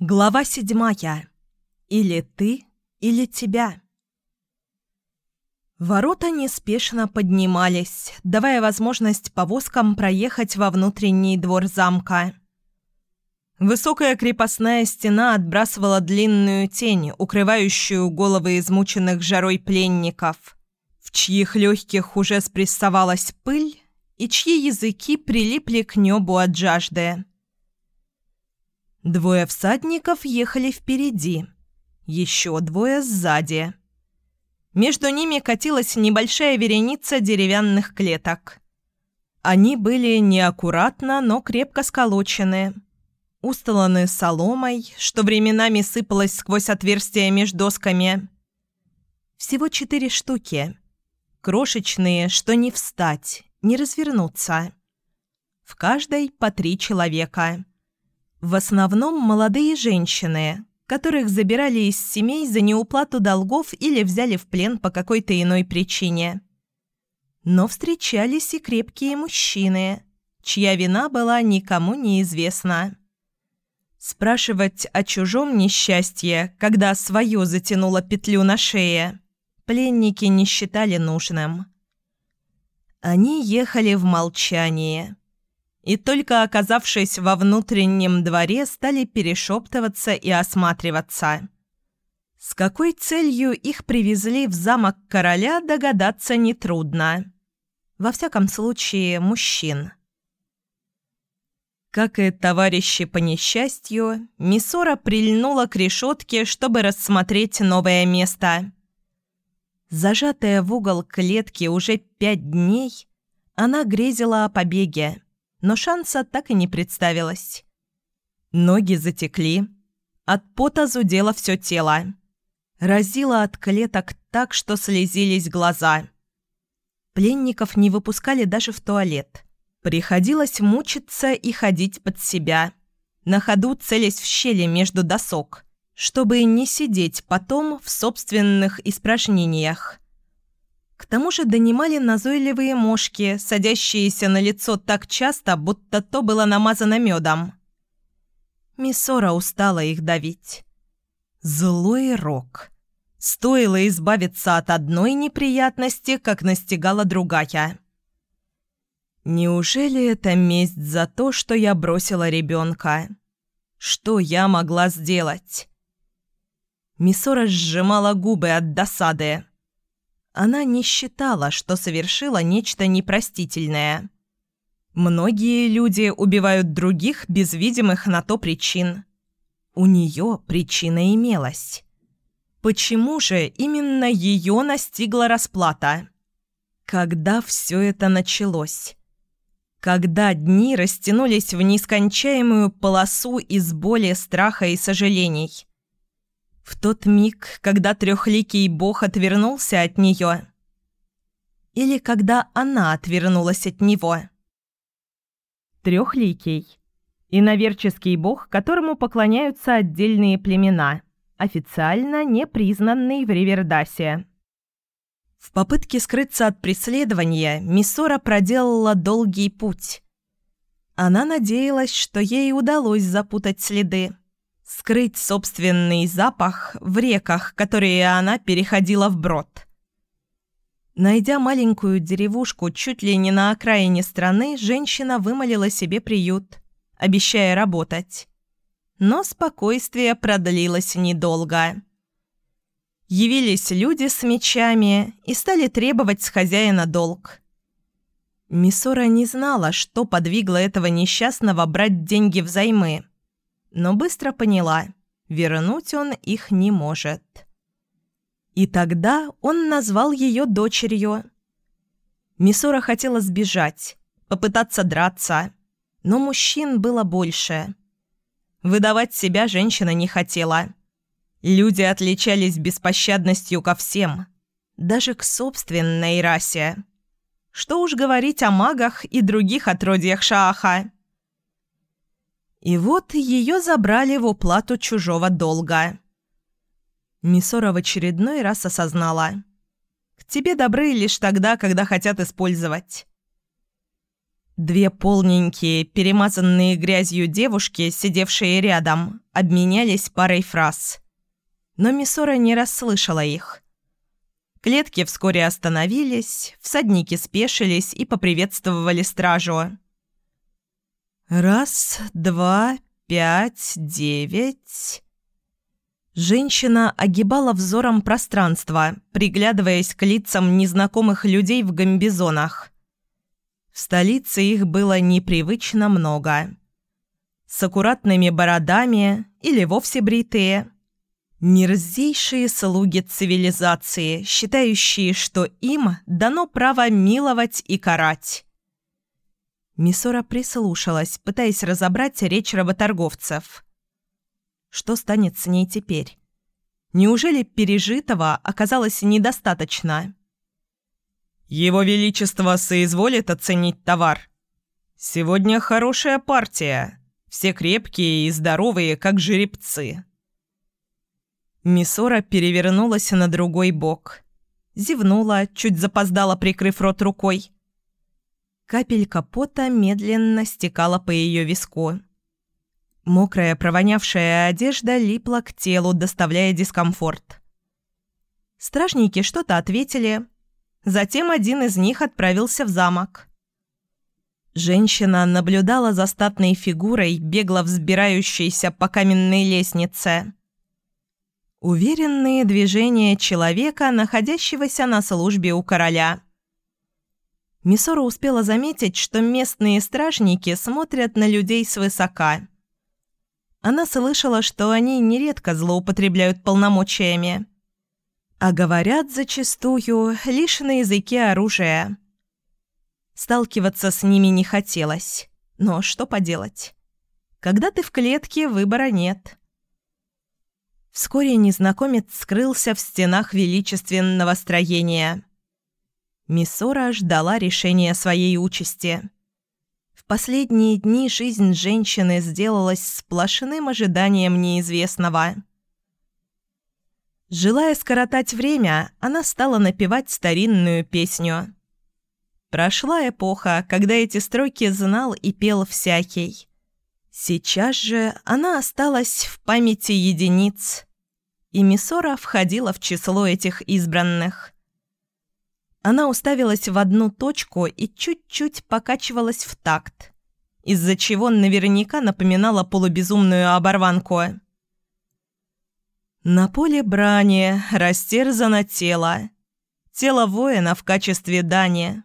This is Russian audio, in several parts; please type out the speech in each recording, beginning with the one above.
Глава седьмая. Или ты, или тебя. Ворота неспешно поднимались, давая возможность повозкам проехать во внутренний двор замка. Высокая крепостная стена отбрасывала длинную тень, укрывающую головы измученных жарой пленников, в чьих легких уже спрессовалась пыль и чьи языки прилипли к небу от жажды. Двое всадников ехали впереди, еще двое сзади. Между ними катилась небольшая вереница деревянных клеток. Они были неаккуратно, но крепко сколочены, устланы соломой, что временами сыпалось сквозь отверстия между досками. Всего четыре штуки. Крошечные, что не встать, не развернуться. В каждой по три человека. В основном молодые женщины, которых забирали из семей за неуплату долгов или взяли в плен по какой-то иной причине. Но встречались и крепкие мужчины, чья вина была никому неизвестна. Спрашивать о чужом несчастье, когда свое затянуло петлю на шее, пленники не считали нужным. Они ехали в молчании – и только оказавшись во внутреннем дворе, стали перешептываться и осматриваться. С какой целью их привезли в замок короля, догадаться нетрудно. Во всяком случае, мужчин. Как и товарищи по несчастью, Миссора прильнула к решетке, чтобы рассмотреть новое место. Зажатая в угол клетки уже пять дней, она грезила о побеге но шанса так и не представилось. Ноги затекли, от пота зудело все тело. Разило от клеток так, что слезились глаза. Пленников не выпускали даже в туалет. Приходилось мучиться и ходить под себя, на ходу целясь в щели между досок, чтобы не сидеть потом в собственных испражнениях. К тому же донимали назойливые мошки, садящиеся на лицо так часто, будто то было намазано медом. Миссора устала их давить. Злой рок. Стоило избавиться от одной неприятности, как настигала другая. Неужели это месть за то, что я бросила ребенка? Что я могла сделать? Миссора сжимала губы от досады. Она не считала, что совершила нечто непростительное. Многие люди убивают других без видимых на то причин. У нее причина имелась. Почему же именно ее настигла расплата? Когда все это началось? Когда дни растянулись в нескончаемую полосу из боли, страха и сожалений? В тот миг, когда трехликий бог отвернулся от нее. Или когда она отвернулась от него. Трехликий. Иноверческий бог, которому поклоняются отдельные племена, официально не признанный в Ривердасе. В попытке скрыться от преследования Миссора проделала долгий путь. Она надеялась, что ей удалось запутать следы скрыть собственный запах в реках, которые она переходила вброд. Найдя маленькую деревушку чуть ли не на окраине страны, женщина вымолила себе приют, обещая работать. Но спокойствие продлилось недолго. Явились люди с мечами и стали требовать с хозяина долг. Миссора не знала, что подвигло этого несчастного брать деньги взаймы – но быстро поняла – вернуть он их не может. И тогда он назвал ее дочерью. Мисора хотела сбежать, попытаться драться, но мужчин было больше. Выдавать себя женщина не хотела. Люди отличались беспощадностью ко всем, даже к собственной расе. Что уж говорить о магах и других отродьях Шааха. И вот ее забрали в уплату чужого долга. Мисора в очередной раз осознала. К тебе добры лишь тогда, когда хотят использовать. Две полненькие, перемазанные грязью девушки, сидевшие рядом, обменялись парой фраз. Но Миссора не расслышала их. Клетки вскоре остановились, всадники спешились и поприветствовали стражу. «Раз, два, пять, девять...» Женщина огибала взором пространство, приглядываясь к лицам незнакомых людей в гамбизонах. В столице их было непривычно много. С аккуратными бородами или вовсе бритые. Мерзейшие слуги цивилизации, считающие, что им дано право миловать и карать. Мисора прислушалась, пытаясь разобрать речь работорговцев. Что станет с ней теперь? Неужели пережитого оказалось недостаточно? «Его Величество соизволит оценить товар. Сегодня хорошая партия. Все крепкие и здоровые, как жеребцы». Мисора перевернулась на другой бок. Зевнула, чуть запоздала, прикрыв рот рукой. Капелька пота медленно стекала по ее виску. Мокрая, провонявшая одежда липла к телу, доставляя дискомфорт. Стражники что-то ответили. Затем один из них отправился в замок. Женщина наблюдала за статной фигурой, бегло взбирающейся по каменной лестнице. Уверенные движения человека, находящегося на службе у короля. Мисора успела заметить, что местные стражники смотрят на людей свысока – она слышала, что они нередко злоупотребляют полномочиями. А говорят зачастую лишь на языке оружия. Сталкиваться с ними не хотелось. Но что поделать? Когда ты в клетке, выбора нет. Вскоре незнакомец скрылся в стенах величественного строения. Миссора ждала решения своей участи последние дни жизнь женщины сделалась сплошным ожиданием неизвестного. Желая скоротать время, она стала напевать старинную песню. Прошла эпоха, когда эти строки знал и пел всякий. Сейчас же она осталась в памяти единиц, и Мисора входила в число этих избранных – она уставилась в одну точку и чуть-чуть покачивалась в такт, из-за чего наверняка напоминала полубезумную оборванку. На поле брани растерзано тело. Тело воина в качестве дани.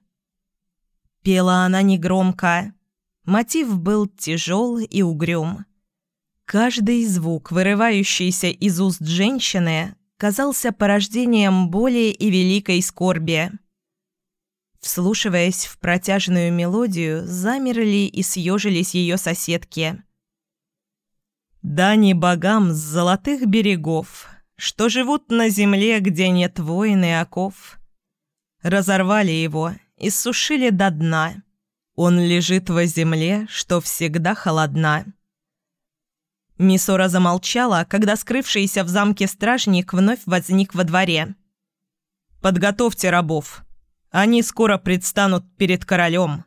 Пела она негромко. Мотив был тяжел и угрюм. Каждый звук, вырывающийся из уст женщины, казался порождением боли и великой скорби. Вслушиваясь в протяжную мелодию, замерли и съежились ее соседки. «Дани богам с золотых берегов, что живут на земле, где нет войн и оков. Разорвали его, и сушили до дна. Он лежит во земле, что всегда холодна». Мисора замолчала, когда скрывшийся в замке стражник вновь возник во дворе. «Подготовьте рабов», они скоро предстанут перед королем».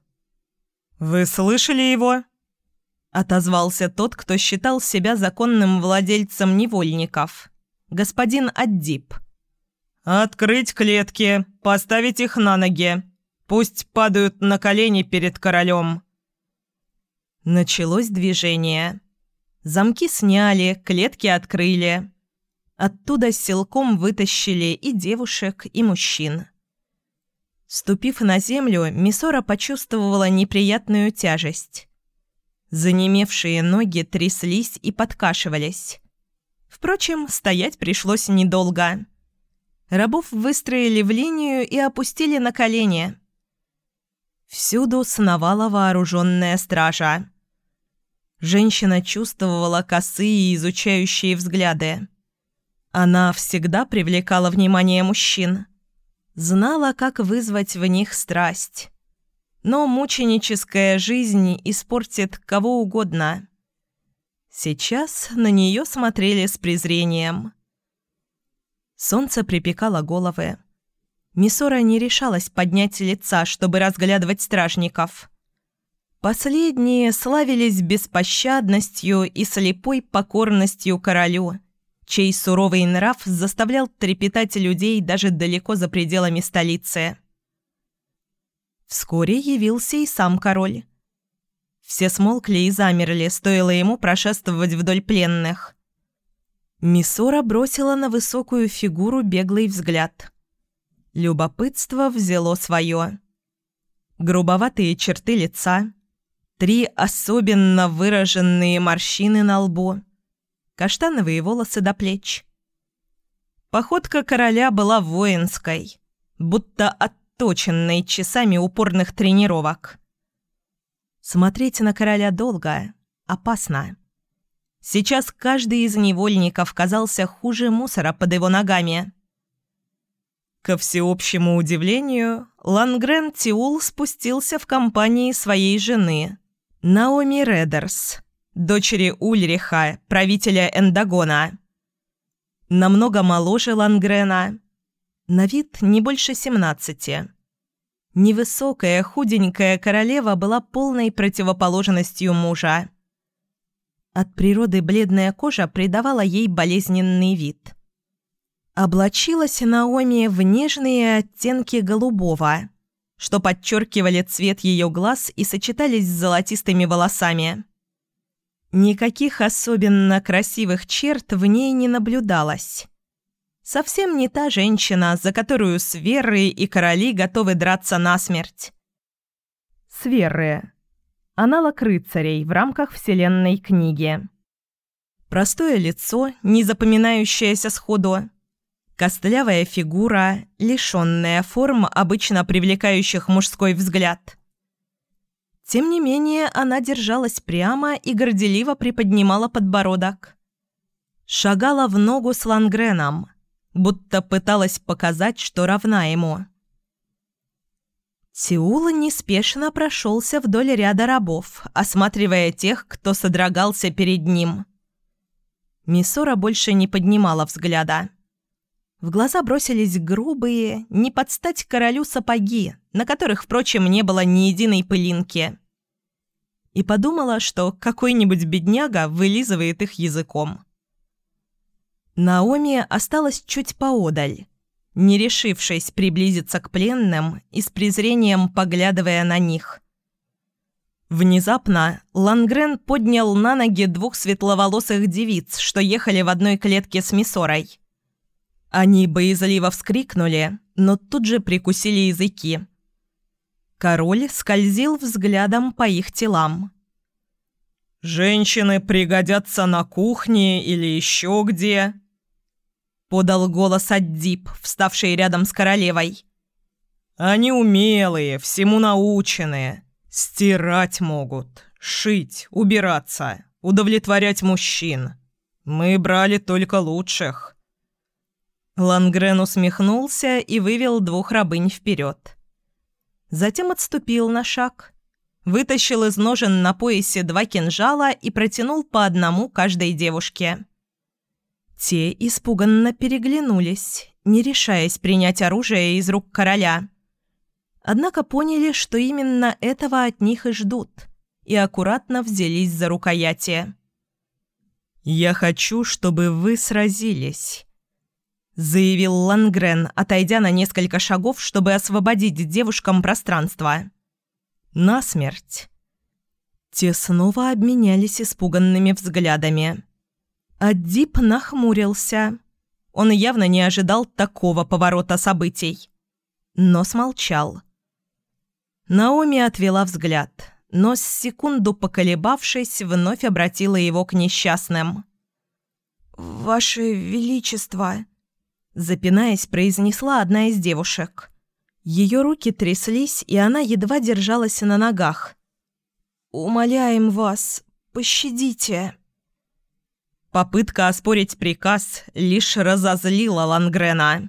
«Вы слышали его?» Отозвался тот, кто считал себя законным владельцем невольников. Господин Аддип. «Открыть клетки, поставить их на ноги. Пусть падают на колени перед королем». Началось движение. Замки сняли, клетки открыли. Оттуда силком вытащили и девушек, и мужчин. Ступив на землю, Мисора почувствовала неприятную тяжесть. Занемевшие ноги тряслись и подкашивались. Впрочем, стоять пришлось недолго. Рабов выстроили в линию и опустили на колени. Всюду сновала вооруженная стража. Женщина чувствовала косые изучающие взгляды. Она всегда привлекала внимание мужчин – знала, как вызвать в них страсть. Но мученическая жизнь испортит кого угодно. Сейчас на нее смотрели с презрением. Солнце припекало головы. Мисора не решалась поднять лица, чтобы разглядывать стражников. Последние славились беспощадностью и слепой покорностью королю, чей суровый нрав заставлял трепетать людей даже далеко за пределами столицы. Вскоре явился и сам король. Все смолкли и замерли, стоило ему прошествовать вдоль пленных. Миссора бросила на высокую фигуру беглый взгляд. Любопытство взяло свое. Грубоватые черты лица, три особенно выраженные морщины на лбу, каштановые волосы до плеч. Походка короля была воинской, будто отточенной часами упорных тренировок. Смотреть на короля долго опасно. Сейчас каждый из невольников казался хуже мусора под его ногами. Ко всеобщему удивлению, Лангрен Тиул спустился в компании своей жены, Наоми Редерс, дочери Ульриха, правителя Эндагона. Намного моложе Лангрена, на вид не больше семнадцати. Невысокая, худенькая королева была полной противоположностью мужа. От природы бледная кожа придавала ей болезненный вид. Облачилась Наоми в нежные оттенки голубого, что подчеркивали цвет ее глаз и сочетались с золотистыми волосами. Никаких особенно красивых черт в ней не наблюдалось. Совсем не та женщина, за которую сверы и короли готовы драться насмерть. Сверы. Аналог рыцарей в рамках вселенной книги. Простое лицо, не запоминающееся сходу. Костлявая фигура, лишенная форм, обычно привлекающих мужской взгляд. Тем не менее, она держалась прямо и горделиво приподнимала подбородок. Шагала в ногу с Лангреном – будто пыталась показать, что равна ему. Тиул неспешно прошелся вдоль ряда рабов, осматривая тех, кто содрогался перед ним. Миссора больше не поднимала взгляда. В глаза бросились грубые, не под стать королю сапоги, на которых, впрочем, не было ни единой пылинки. И подумала, что какой-нибудь бедняга вылизывает их языком. Наоми осталась чуть поодаль, не решившись приблизиться к пленным и с презрением поглядывая на них. Внезапно Лангрен поднял на ноги двух светловолосых девиц, что ехали в одной клетке с Миссорой. Они боязливо вскрикнули, но тут же прикусили языки. Король скользил взглядом по их телам. «Женщины пригодятся на кухне или еще где», — подал голос Аддип, вставший рядом с королевой. «Они умелые, всему наученные. Стирать могут, шить, убираться, удовлетворять мужчин. Мы брали только лучших». Лангрен усмехнулся и вывел двух рабынь вперед. Затем отступил на шаг, вытащил из ножен на поясе два кинжала и протянул по одному каждой девушке. Те испуганно переглянулись, не решаясь принять оружие из рук короля. Однако поняли, что именно этого от них и ждут, и аккуратно взялись за рукояти. «Я хочу, чтобы вы сразились», — заявил Лангрен, отойдя на несколько шагов, чтобы освободить девушкам пространство. «Насмерть». Те снова обменялись испуганными взглядами. Аддип нахмурился. Он явно не ожидал такого поворота событий. Но смолчал. Наоми отвела взгляд, но с секунду поколебавшись, вновь обратила его к несчастным. «Ваше Величество!» Запинаясь, произнесла одна из девушек. Ее руки тряслись, и она едва держалась на ногах. «Умоляем вас, пощадите!» Попытка оспорить приказ лишь разозлила Лангрена.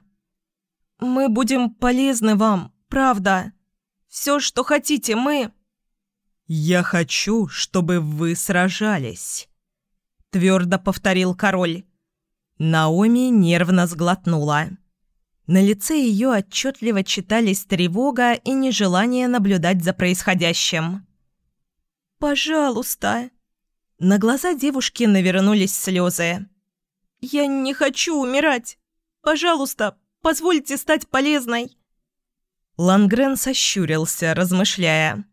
«Мы будем полезны вам, правда. Все, что хотите, мы...» «Я хочу, чтобы вы сражались», — твердо повторил король. Наоми нервно сглотнула. На лице ее отчетливо читались тревога и нежелание наблюдать за происходящим. «Пожалуйста!» На глаза девушки навернулись слезы. «Я не хочу умирать! Пожалуйста, позвольте стать полезной!» Лангрен сощурился, размышляя.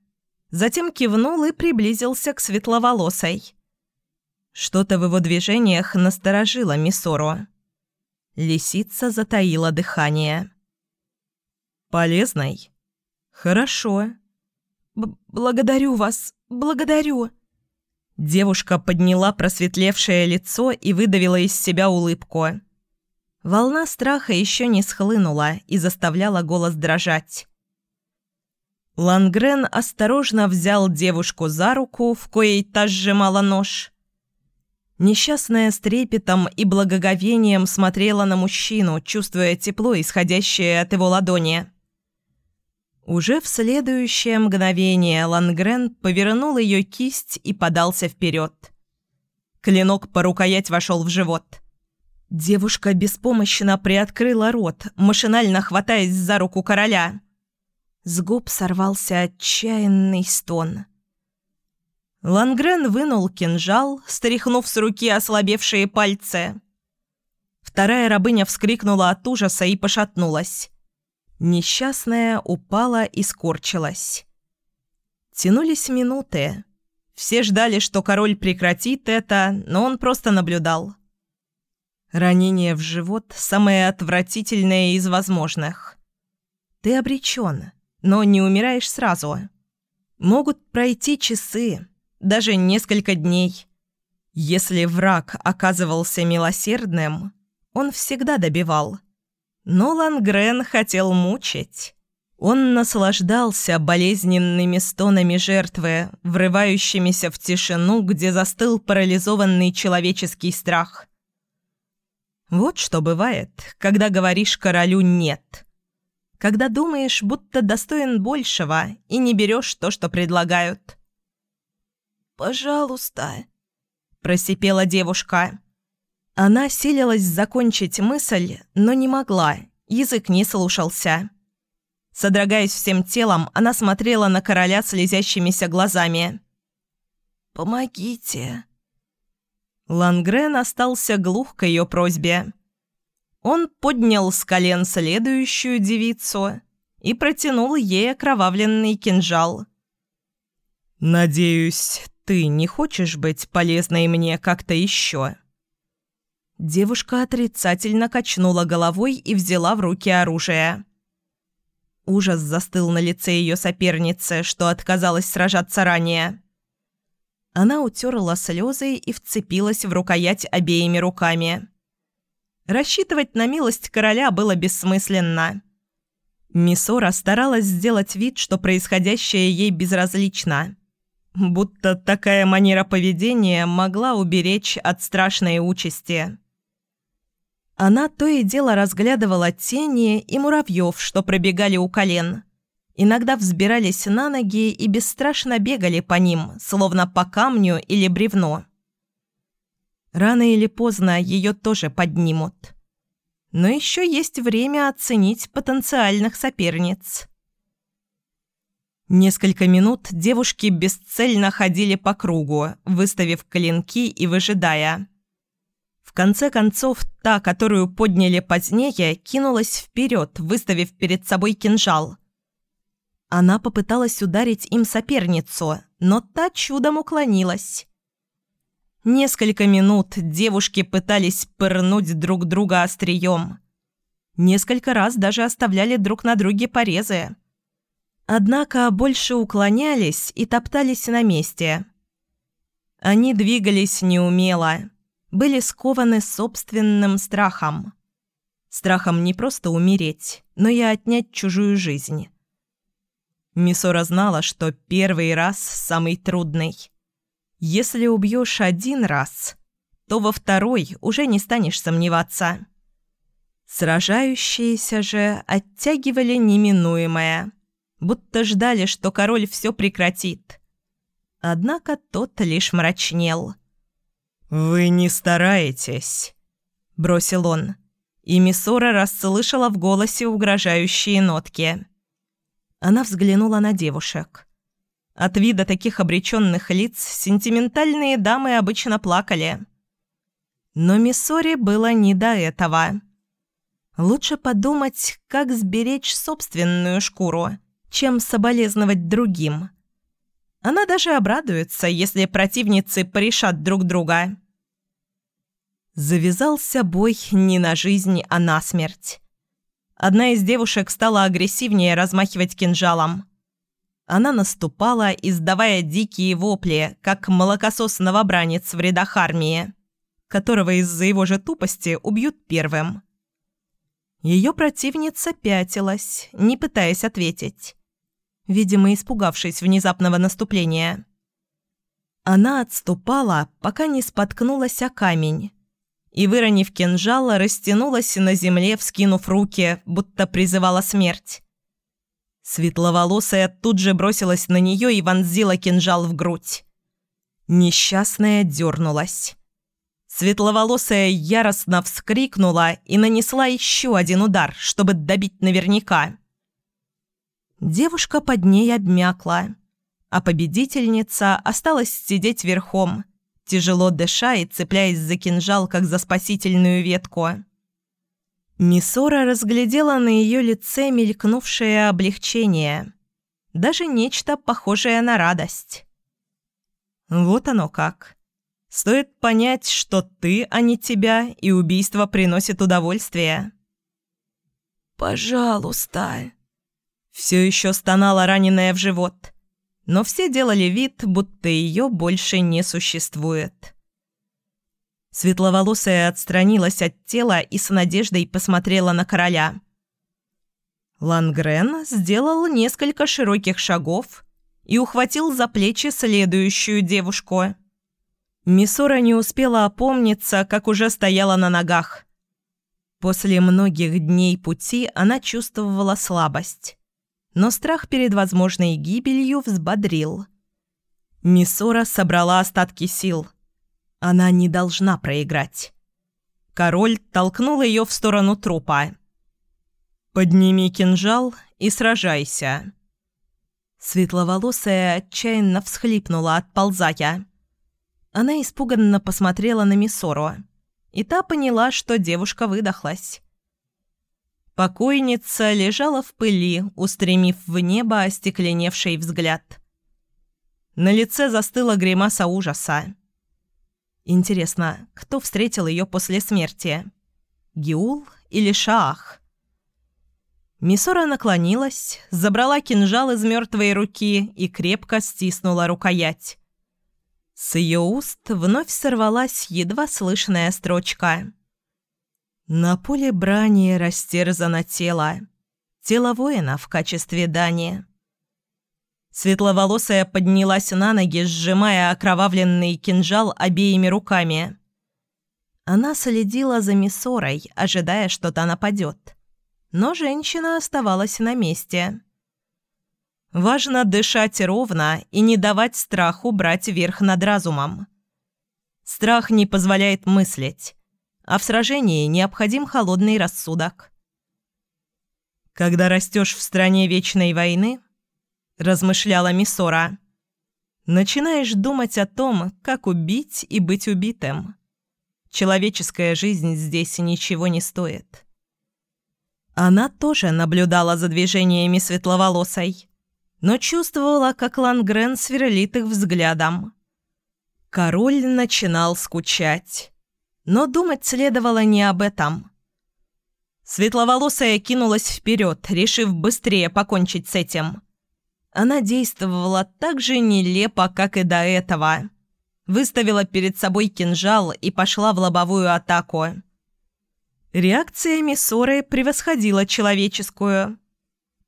Затем кивнул и приблизился к светловолосой. Что-то в его движениях насторожило Мисору. Лисица затаила дыхание. «Полезной? Хорошо. Б благодарю вас, благодарю». Девушка подняла просветлевшее лицо и выдавила из себя улыбку. Волна страха еще не схлынула и заставляла голос дрожать. Лангрен осторожно взял девушку за руку, в коей та сжимала нож. Несчастная с трепетом и благоговением смотрела на мужчину, чувствуя тепло, исходящее от его ладони. Уже в следующее мгновение Лангрен повернул ее кисть и подался вперед. Клинок по рукоять вошел в живот. Девушка беспомощно приоткрыла рот, машинально хватаясь за руку короля. С губ сорвался отчаянный стон. Лангрен вынул кинжал, стряхнув с руки ослабевшие пальцы. Вторая рабыня вскрикнула от ужаса и пошатнулась. Несчастная упала и скорчилась. Тянулись минуты. Все ждали, что король прекратит это, но он просто наблюдал. Ранение в живот – самое отвратительное из возможных. Ты обречен, но не умираешь сразу. Могут пройти часы, даже несколько дней. Если враг оказывался милосердным, он всегда добивал – но Лангрен хотел мучить. Он наслаждался болезненными стонами жертвы, врывающимися в тишину, где застыл парализованный человеческий страх. Вот что бывает, когда говоришь королю «нет». Когда думаешь, будто достоин большего, и не берешь то, что предлагают. «Пожалуйста», – просипела девушка. Она силилась закончить мысль, но не могла, язык не слушался. Содрогаясь всем телом, она смотрела на короля слезящимися глазами. «Помогите!» Лангрен остался глух к ее просьбе. Он поднял с колен следующую девицу и протянул ей окровавленный кинжал. «Надеюсь, ты не хочешь быть полезной мне как-то еще?» Девушка отрицательно качнула головой и взяла в руки оружие. Ужас застыл на лице ее соперницы, что отказалась сражаться ранее. Она утерла слезы и вцепилась в рукоять обеими руками. Рассчитывать на милость короля было бессмысленно. Мисора старалась сделать вид, что происходящее ей безразлично. Будто такая манера поведения могла уберечь от страшной участи. Она то и дело разглядывала тени и муравьев, что пробегали у колен. Иногда взбирались на ноги и бесстрашно бегали по ним, словно по камню или бревну. Рано или поздно ее тоже поднимут. Но еще есть время оценить потенциальных соперниц. Несколько минут девушки бесцельно ходили по кругу, выставив клинки и выжидая – конце концов, та, которую подняли позднее, кинулась вперед, выставив перед собой кинжал. Она попыталась ударить им соперницу, но та чудом уклонилась. Несколько минут девушки пытались пырнуть друг друга острием. Несколько раз даже оставляли друг на друге порезы. Однако больше уклонялись и топтались на месте. Они двигались неумело, были скованы собственным страхом. Страхом не просто умереть, но и отнять чужую жизнь. Мисора знала, что первый раз самый трудный. Если убьешь один раз, то во второй уже не станешь сомневаться. Сражающиеся же оттягивали неминуемое, будто ждали, что король все прекратит. Однако тот лишь мрачнел – «Вы не стараетесь», — бросил он. И Миссора расслышала в голосе угрожающие нотки. Она взглянула на девушек. От вида таких обреченных лиц сентиментальные дамы обычно плакали. Но Миссори было не до этого. Лучше подумать, как сберечь собственную шкуру, чем соболезновать другим. Она даже обрадуется, если противницы порешат друг друга. Завязался бой не на жизнь, а на смерть. Одна из девушек стала агрессивнее размахивать кинжалом. Она наступала, издавая дикие вопли, как молокосос-новобранец в рядах армии, которого из-за его же тупости убьют первым. Ее противница пятилась, не пытаясь ответить, видимо, испугавшись внезапного наступления. Она отступала, пока не споткнулась о камень, и, выронив кинжал, растянулась на земле, вскинув руки, будто призывала смерть. Светловолосая тут же бросилась на нее и вонзила кинжал в грудь. Несчастная дернулась. Светловолосая яростно вскрикнула и нанесла еще один удар, чтобы добить наверняка. Девушка под ней обмякла, а победительница осталась сидеть верхом, тяжело дыша и цепляясь за кинжал, как за спасительную ветку. Мисора разглядела на ее лице мелькнувшее облегчение. Даже нечто похожее на радость. Вот оно как. Стоит понять, что ты, а не тебя, и убийство приносит удовольствие. «Пожалуйста!» Все еще стонала раненая в живот. Но все делали вид, будто ее больше не существует. Светловолосая отстранилась от тела и с надеждой посмотрела на короля. Лангрен сделал несколько широких шагов и ухватил за плечи следующую девушку. Миссора не успела опомниться, как уже стояла на ногах. После многих дней пути она чувствовала слабость, но страх перед возможной гибелью взбодрил. Миссора собрала остатки сил – она не должна проиграть. Король толкнул ее в сторону трупа. «Подними кинжал и сражайся». Светловолосая отчаянно всхлипнула, отползая. Она испуганно посмотрела на Миссору, и та поняла, что девушка выдохлась. Покойница лежала в пыли, устремив в небо остекленевший взгляд. На лице застыла гримаса ужаса. Интересно, кто встретил ее после смерти? Гиул или Шаах? Мисора наклонилась, забрала кинжал из мертвой руки и крепко стиснула рукоять. С ее уст вновь сорвалась едва слышная строчка. «На поле брани растерзано тело. Тело воина в качестве дани». Светловолосая поднялась на ноги, сжимая окровавленный кинжал обеими руками. Она следила за Миссорой, ожидая, что та нападет. Но женщина оставалась на месте. Важно дышать ровно и не давать страху брать верх над разумом. Страх не позволяет мыслить, а в сражении необходим холодный рассудок. Когда растешь в стране вечной войны, – размышляла Мисора. «Начинаешь думать о том, как убить и быть убитым. Человеческая жизнь здесь ничего не стоит». Она тоже наблюдала за движениями светловолосой, но чувствовала, как Лангрен сверлит их взглядом. Король начинал скучать, но думать следовало не об этом. Светловолосая кинулась вперед, решив быстрее покончить с этим. Она действовала так же нелепо, как и до этого. Выставила перед собой кинжал и пошла в лобовую атаку. Реакция Миссоры превосходила человеческую.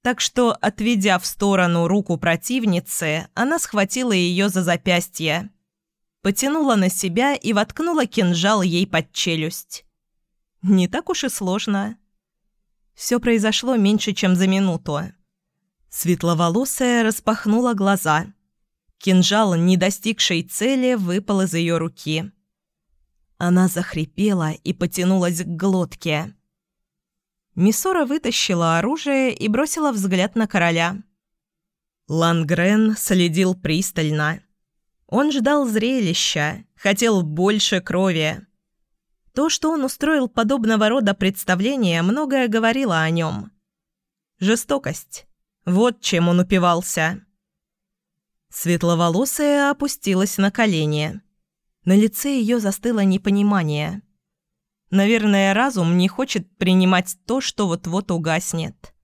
Так что, отведя в сторону руку противницы, она схватила ее за запястье. Потянула на себя и воткнула кинжал ей под челюсть. Не так уж и сложно. Все произошло меньше, чем за минуту. Светловолосая распахнула глаза. Кинжал, не достигший цели, выпал из ее руки. Она захрипела и потянулась к глотке. Миссора вытащила оружие и бросила взгляд на короля. Лангрен следил пристально. Он ждал зрелища, хотел больше крови. То, что он устроил подобного рода представления, многое говорило о нем. Жестокость. Вот чем он упивался. Светловолосая опустилась на колени. На лице ее застыло непонимание. Наверное, разум не хочет принимать то, что вот-вот угаснет.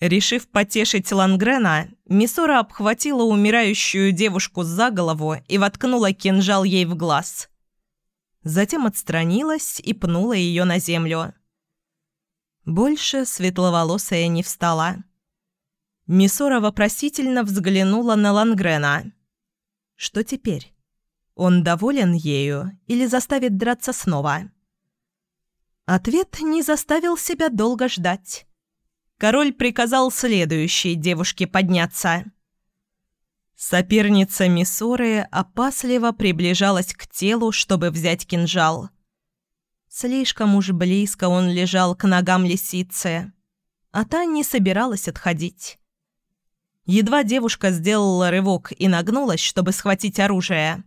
Решив потешить Лангрена, Мисора обхватила умирающую девушку за голову и воткнула кинжал ей в глаз. Затем отстранилась и пнула ее на землю. Больше светловолосая не встала. Мисора вопросительно взглянула на Лангрена. Что теперь? Он доволен ею или заставит драться снова? Ответ не заставил себя долго ждать. Король приказал следующей девушке подняться. Соперница Мисоры опасливо приближалась к телу, чтобы взять кинжал. Слишком уж близко он лежал к ногам лисицы, а та не собиралась отходить. Едва девушка сделала рывок и нагнулась, чтобы схватить оружие.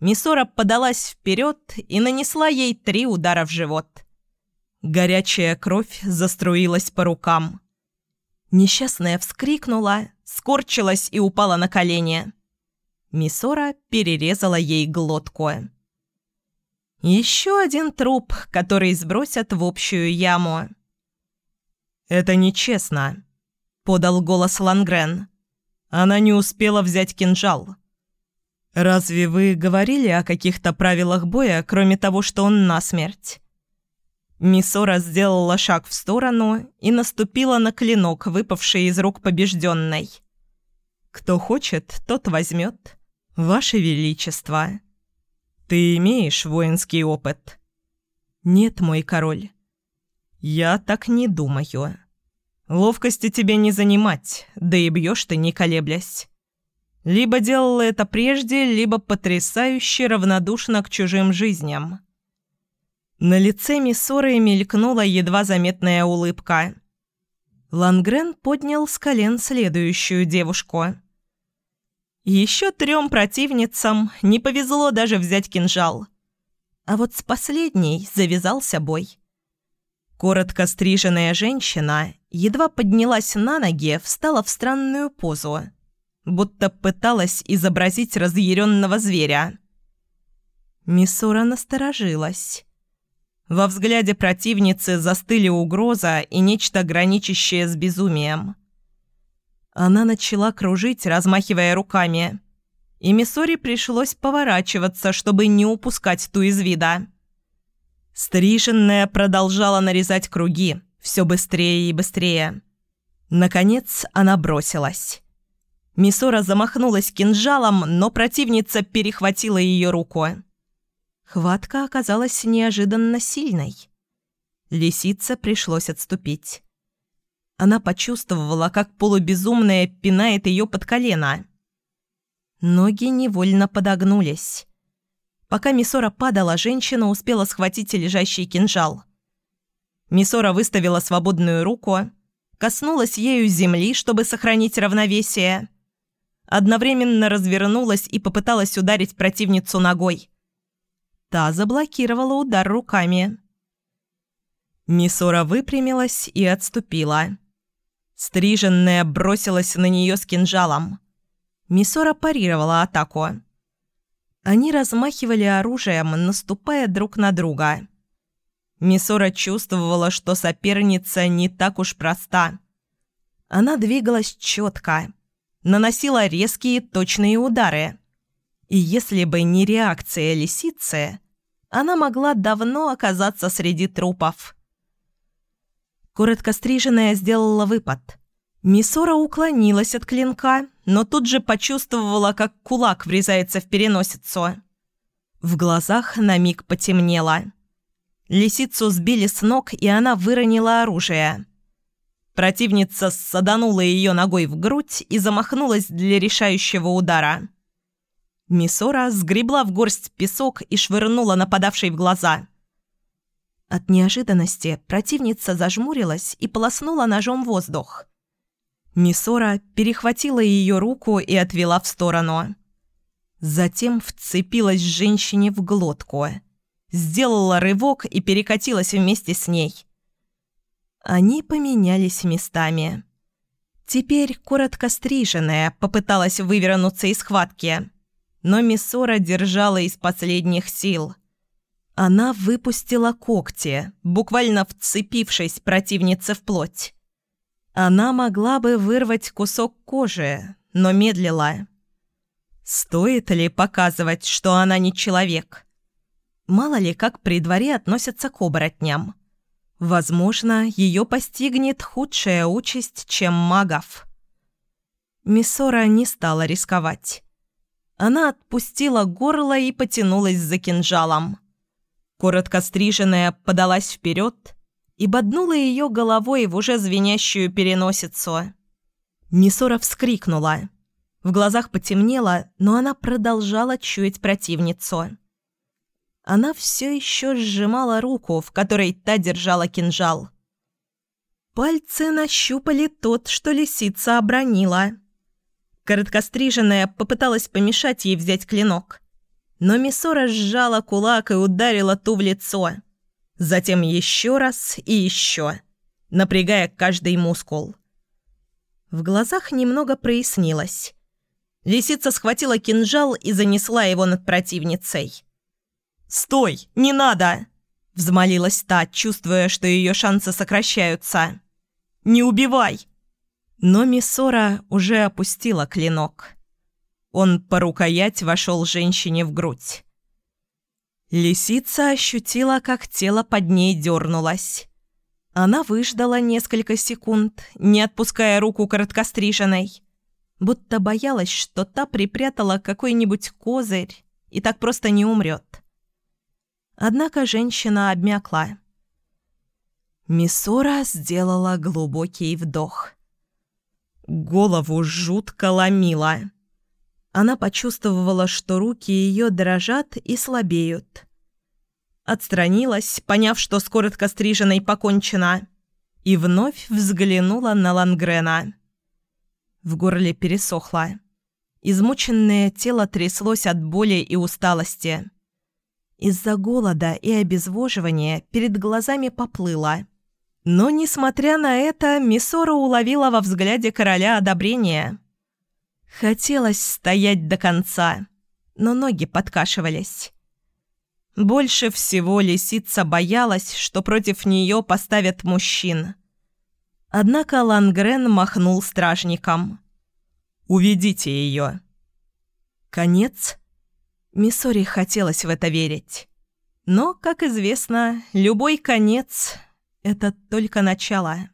Мисора подалась вперед и нанесла ей три удара в живот. Горячая кровь заструилась по рукам. Несчастная вскрикнула, скорчилась и упала на колени. Мисора перерезала ей глотку. Еще один труп, который сбросят в общую яму. «Это нечестно», — подал голос Лангрен. Она не успела взять кинжал. «Разве вы говорили о каких-то правилах боя, кроме того, что он насмерть?» Мисора сделала шаг в сторону и наступила на клинок, выпавший из рук побежденной. «Кто хочет, тот возьмет. Ваше Величество!» «Ты имеешь воинский опыт?» «Нет, мой король». «Я так не думаю». Ловкости тебе не занимать, да и бьешь ты не колеблясь. Либо делала это прежде, либо потрясающе равнодушна к чужим жизням. На лице Миссоры мелькнула едва заметная улыбка. Лангрен поднял с колен следующую девушку. Еще трем противницам не повезло даже взять кинжал. А вот с последней завязался бой. Коротко стриженная женщина едва поднялась на ноги, встала в странную позу, будто пыталась изобразить разъяренного зверя. Миссура насторожилась. Во взгляде противницы застыли угроза и нечто граничащее с безумием. Она начала кружить, размахивая руками, и Миссуре пришлось поворачиваться, чтобы не упускать ту из вида. Стриженная продолжала нарезать круги, все быстрее и быстрее. Наконец она бросилась. Мисора замахнулась кинжалом, но противница перехватила ее руку. Хватка оказалась неожиданно сильной. Лисице пришлось отступить. Она почувствовала, как полубезумная пинает ее под колено. Ноги невольно подогнулись. Пока Мисора падала, женщина успела схватить лежащий кинжал. Мисора выставила свободную руку, коснулась ею земли, чтобы сохранить равновесие. Одновременно развернулась и попыталась ударить противницу ногой. Та заблокировала удар руками. Мисора выпрямилась и отступила. Стриженная бросилась на нее с кинжалом. Мисора парировала атаку. Они размахивали оружием, наступая друг на друга. Мисора чувствовала, что соперница не так уж проста. Она двигалась четко, наносила резкие точные удары. И если бы не реакция лисицы, она могла давно оказаться среди трупов. Коротко стриженная сделала выпад. Мисора уклонилась от клинка, но тут же почувствовала, как кулак врезается в переносицу. В глазах на миг потемнело. Лисицу сбили с ног, и она выронила оружие. Противница саданула ее ногой в грудь и замахнулась для решающего удара. Мисора сгребла в горсть песок и швырнула нападавшей в глаза. От неожиданности противница зажмурилась и полоснула ножом воздух. Мисора перехватила ее руку и отвела в сторону. Затем вцепилась женщине в глотку. Сделала рывок и перекатилась вместе с ней. Они поменялись местами. Теперь коротко стриженная попыталась вывернуться из схватки, но Миссора держала из последних сил. Она выпустила когти, буквально вцепившись противнице в плоть. Она могла бы вырвать кусок кожи, но медлила. Стоит ли показывать, что она не человек? Мало ли, как при дворе относятся к оборотням. Возможно, ее постигнет худшая участь, чем магов. Миссора не стала рисковать. Она отпустила горло и потянулась за кинжалом. Коротко стриженная подалась вперед, и боднула ее головой в уже звенящую переносицу. Мисора вскрикнула. В глазах потемнело, но она продолжала чуять противницу. Она все еще сжимала руку, в которой та держала кинжал. Пальцы нащупали тот, что лисица обронила. Короткостриженная попыталась помешать ей взять клинок. Но Мисора сжала кулак и ударила ту в лицо – Затем еще раз и еще, напрягая каждый мускул. В глазах немного прояснилось. Лисица схватила кинжал и занесла его над противницей. «Стой! Не надо!» – взмолилась та, чувствуя, что ее шансы сокращаются. «Не убивай!» Но Миссора уже опустила клинок. Он по рукоять вошел женщине в грудь. Лисица ощутила, как тело под ней дернулось. Она выждала несколько секунд, не отпуская руку короткостриженной, будто боялась, что та припрятала какой-нибудь козырь и так просто не умрет. Однако женщина обмякла. Миссора сделала глубокий вдох. Голову жутко ломила. Она почувствовала, что руки ее дрожат и слабеют. Отстранилась, поняв, что с коротко стриженной покончена, и вновь взглянула на Лангрена. В горле пересохло. Измученное тело тряслось от боли и усталости. Из-за голода и обезвоживания перед глазами поплыло. Но, несмотря на это, Миссора уловила во взгляде короля одобрение – Хотелось стоять до конца, но ноги подкашивались. Больше всего лисица боялась, что против нее поставят мужчин. Однако Лангрен махнул стражником. «Уведите ее». Конец? Миссори хотелось в это верить. Но, как известно, любой конец – это только начало.